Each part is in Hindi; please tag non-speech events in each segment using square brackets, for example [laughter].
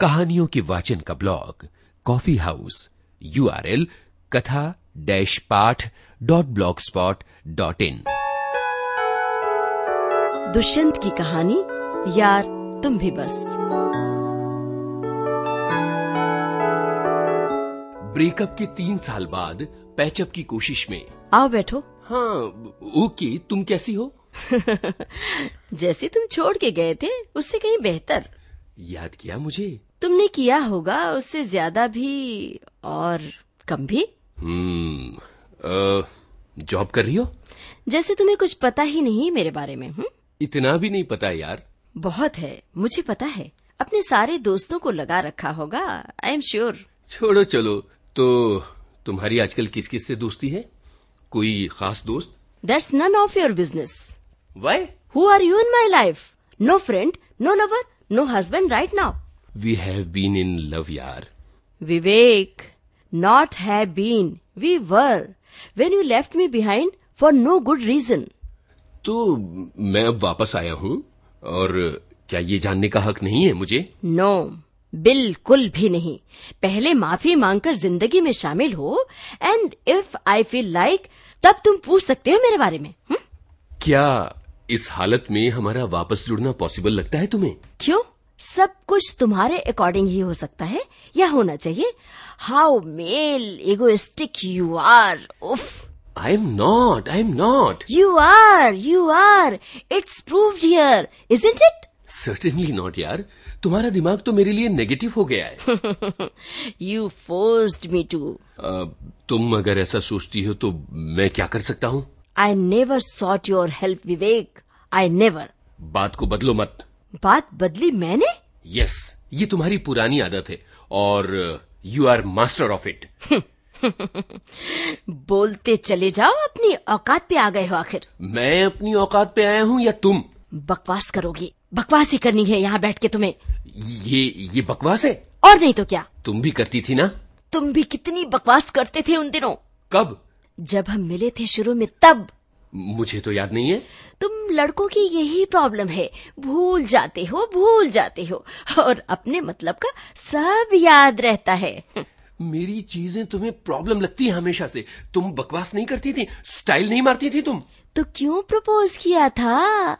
कहानियों के वाचन का blog coffee house U R L कथा डैश पाठ dot blogspot dot in. Dushyant की कहानी यार तुम भी बस। ब्रेकअप के तीन साल बाद पैचअप की कोशिश में। आओ बैठो। हाँ ओके तुम कैसी हो? [laughs] जैसे तुम छोड़ के गए थे उससे कहीं बेहतर। याद किया मुझे? तुमने किया होगा उससे ज़्यादा भी और कम भी? हम्म जॉब कर रही हो? जैसे तुम्हें कुछ पता ही नहीं मेरे बारे में हूँ इतना भी नहीं पता यार। बहुत है मुझे पता है। अपने सारे दोस्तों को लगा रखा होगा आई एम श्योर छोड़ो चलो। तो तुम्हारी आजकल किस किस से दोस्ती है? कोई खास दोस्त? That's none of your business why who are you in my life no friend no lover no husband right now we have been in love यार Vivek, not have been. We were. When you left me behind for no good reason. तो मैं अब वापस आया हूँ और क्या ये जानने का हक नहीं है मुझे No, बिल्कुल भी नहीं पहले माफ़ी मांगकर ज़िंदगी में शामिल हो and if I feel like तब तुम पूछ सकते हो मेरे बारे में हुँ? क्या इस हालत में हमारा वापस जुड़ना पॉसिबल लगता है तुम्हें क्यों सब कुछ तुम्हारे अकॉर्डिंग ही हो सकता है या होना चाहिए। How male egoistic you are उफ। I am not I am not You are, you are. It's proved here, isn't it? Certainly not यार तुम्हारा दिमाग तो मेरे लिए नेगेटिव हो गया है। [laughs] यू forced मी टू तुम अगर ऐसा सोचती हो तो मैं क्या कर सकता हूँ? I never sought your help Vivek I never बात को बदलो मत। बात बदली मैंने? यस ये तुम्हारी पुरानी आदत है और you are master of it बोलते चले जाओ अपनी औकात पे आ गए हो आखिर। मैं अपनी औकात पे आया हूँ या तुम? बकवास करोगी। बकवास ही करनी है यहाँ बैठ के तुम्हें। ये ये बकवास है? और नहीं तो क्या? तुम भी करती थी ना? तुम भी कितनी बकवास करते थे उन दिनों। कब? जब हम मिले थे शुरू में तब। मुझे तो याद नहीं है। तुम लड़कों की यही प्रॉब्लम है। भूल जाते हो भूल जाते हो। और अपने मतलब का सब याद रहता है। मेरी चीज़ें तुम्हें प्रॉब्लम लगती है हमेशा से। तुम बकवास नहीं करती थी स्टाइल नहीं मारती थी तुम। तो क्यों प्रपोज किया था?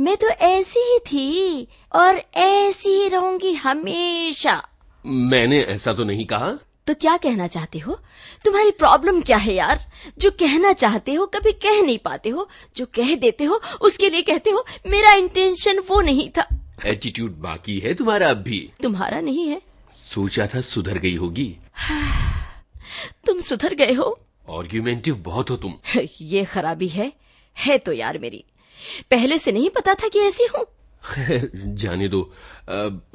मैं तो ऐसी ही थी और ऐसी ही रहूँगी हमेशा। मैंने ऐसा तो नहीं कहा। तो क्या कहना चाहते हो? तुम्हारी प्रॉब्लम क्या है यार? जो कहना चाहते हो कभी कह नहीं पाते हो। जो कह देते हो उसके लिए कहते हो मेरा इंटेंशन वो नहीं था। एटीट्यूड बाकी है तुम्हारा अब भी। तुम्हारा नहीं है। सोचा था सुधर गई होगी। [sighs] तुम सुधर गए हो। आर्ग्यूमेंटिव बहुत हो तुम। [laughs] ये खराबी है। है तो यार मेरी। पहले से नहीं पता था कि ऐसी हूँ। [laughs] जाने दो।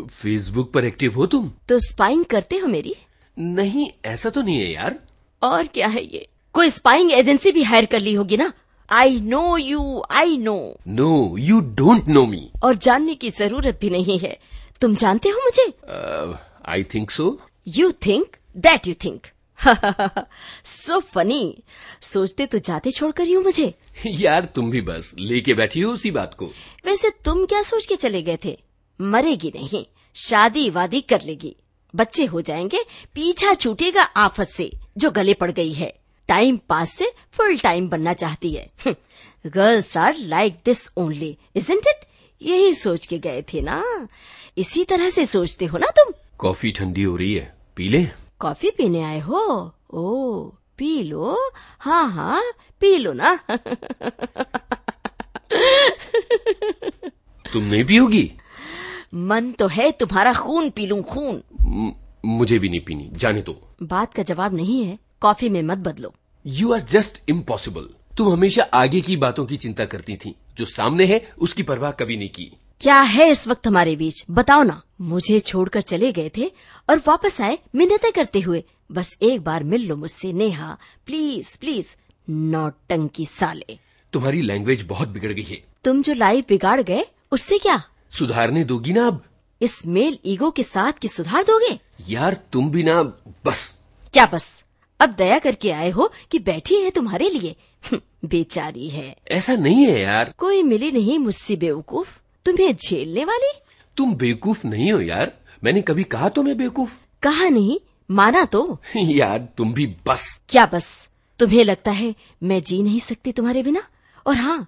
फेसबुक पर एक्टिव हो तुम। तो स्पाइंग करते हो मेरी? नहीं ऐसा तो नहीं है यार। और क्या है ये? कोई स्पाइंग एजेंसी भी हायर कर ली होगी ना? I know you I know no you don't know me और जानने की ज़रूरत भी नहीं है। तुम जानते हो मुझे? I think so you think that you think so funny सोचते तो जाते छोड़कर यूँ मुझे। [laughs] यार तुम भी बस लेके बैठी हो उसी बात को। वैसे तुम क्या सोच के चले गए थे? मरेगी नहीं शादी वादी कर लेगी। बच्चे हो जाएँगे पीछा छूटेगा आफत से जो गले पड़ गई है। टाइम पास से फुल टाइम बनना चाहती है। Girls are like this only isn't it यही सोच के गए थे ना। इसी तरह से सोचते हो ना तुम। कॉफ़ी ठंडी हो रही है पी ले? कॉफ़ी पीने आए हो? ओ पी लो। हाँ हाँ पी लो ना। तुम नहीं पियोगी? मन तो है तुम्हारा खून पी लू खून। मुझे भी नहीं पीनी। जाने दो। बात का जवाब नहीं है। कॉफ़ी में मत बदलो। यू आर जस्ट इम्पॉसिबल तुम हमेशा आगे की बातों की चिंता करती थी। जो सामने है उसकी परवाह कभी नहीं की। क्या है इस वक्त हमारे बीच? बताओ ना। मुझे छोड़कर चले गए थे और वापस आए मिन्नतें करते हुए। बस एक बार मिल लो मुझसे नेहा। प्लीज़ प्लीज़ नौटंकी साले। तुम्हारी लैंग्वेज बहुत बिगड़ गई है। तुम जो लाइफ बिगाड़ गए उससे क्या? सुधारने दोगी ना अब। इस मेल ईगो के साथ की सुधार दोगे? यार तुम भी ना बस। क्या बस? अब दया करके आए हो कि बैठी है तुम्हारे लिए। हम्म, बेचारी है। ऐसा नहीं है यार। कोई मिली नहीं मुझसे बेवकूफ़? तुम्हें झेलने वाली? तुम बेवकूफ़ नहीं हो यार। मैंने कभी कहा तुम्हें बेवकूफ़? कहा नहीं माना तो। [laughs] यार तुम भी बस। क्या बस? तुम्हें लगता है मैं जी नहीं सकती तुम्हारे बिना? और हाँ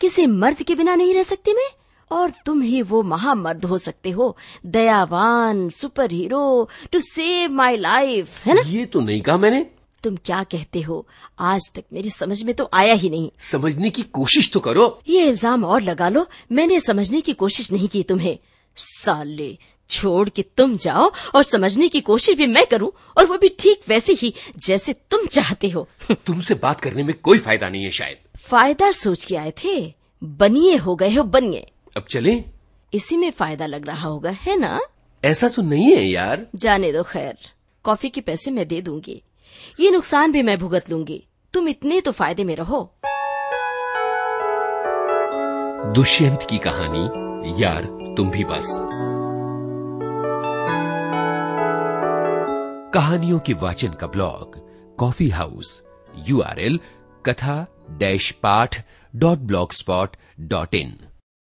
किसी मर्द के बिना नहीं रह सकती मैं? और तुम ही वो महामर्द हो सकते हो दयावान super hero to save my life है ना? ये तो नहीं कहा मैंने। तुम क्या कहते हो? आज तक मेरी समझ में तो आया ही नहीं। समझने की कोशिश तो करो। ये इल्ज़ाम और लगा लो मैंने समझने की कोशिश नहीं की तुम्हें। साले छोड़ के तुम जाओ और समझने की कोशिश भी मैं करूँ और वो भी ठीक वैसे ही जैसे तुम चाहते हो। [laughs] तुमसे बात करने में कोई फ़ायदा नहीं है शायद। फ़ायदा सोच के आए थे बनिए हो गए हो बनिए। अब चले। इसी में फ़ायदा लग रहा होगा है ना? ऐसा तो नहीं है यार। जाने दो खैर। कॉफ़ी के पैसे मैं दे दूँगी। ये नुकसान भी मैं भुगत लूँगी। तुम इतने तो फ़ायदे में रहो। दुष्यंत की कहानी यार तुम भी बस। कहानियों के वाचन का blog coffee house URL Katha dash Path dot blogspot dot in.